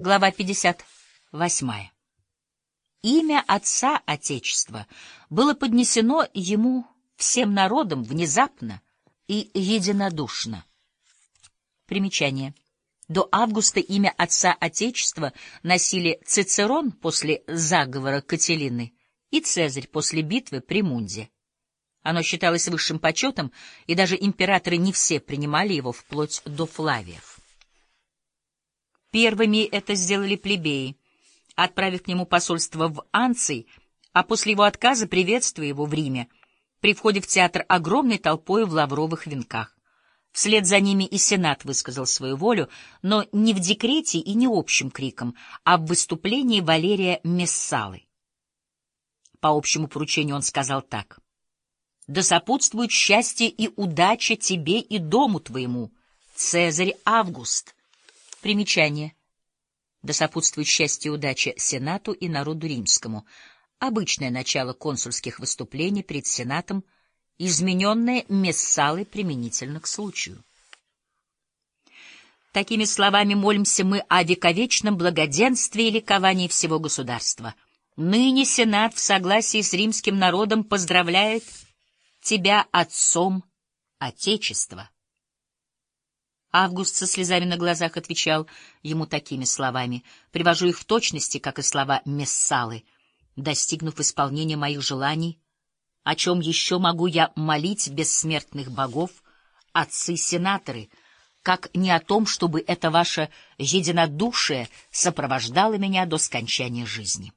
Глава 58. Имя Отца Отечества было поднесено ему всем народом внезапно и единодушно. Примечание. До августа имя Отца Отечества носили Цицерон после заговора Кателины и Цезарь после битвы при Мунде. Оно считалось высшим почетом, и даже императоры не все принимали его вплоть до Флавиев. Первыми это сделали плебеи, отправив к нему посольство в Анций, а после его отказа приветствуя его в Риме, при входе в театр огромной толпой в лавровых венках. Вслед за ними и Сенат высказал свою волю, но не в декрете и не общим криком, а в выступлении Валерия Мессалы. По общему поручению он сказал так. «Да сопутствует счастье и удача тебе и дому твоему, Цезарь Август». Примечание. Да сопутствует счастье и удача Сенату и народу римскому. Обычное начало консульских выступлений перед Сенатом, измененное мессалой применительно к случаю. Такими словами молимся мы о вековечном благоденствии и ликовании всего государства. Ныне Сенат в согласии с римским народом поздравляет тебя отцом Отечества. Август со слезами на глазах отвечал ему такими словами. Привожу их в точности, как и слова Мессалы. Достигнув исполнения моих желаний, о чем еще могу я молить бессмертных богов, отцы-сенаторы, как не о том, чтобы это ваше единодушие сопровождало меня до скончания жизни.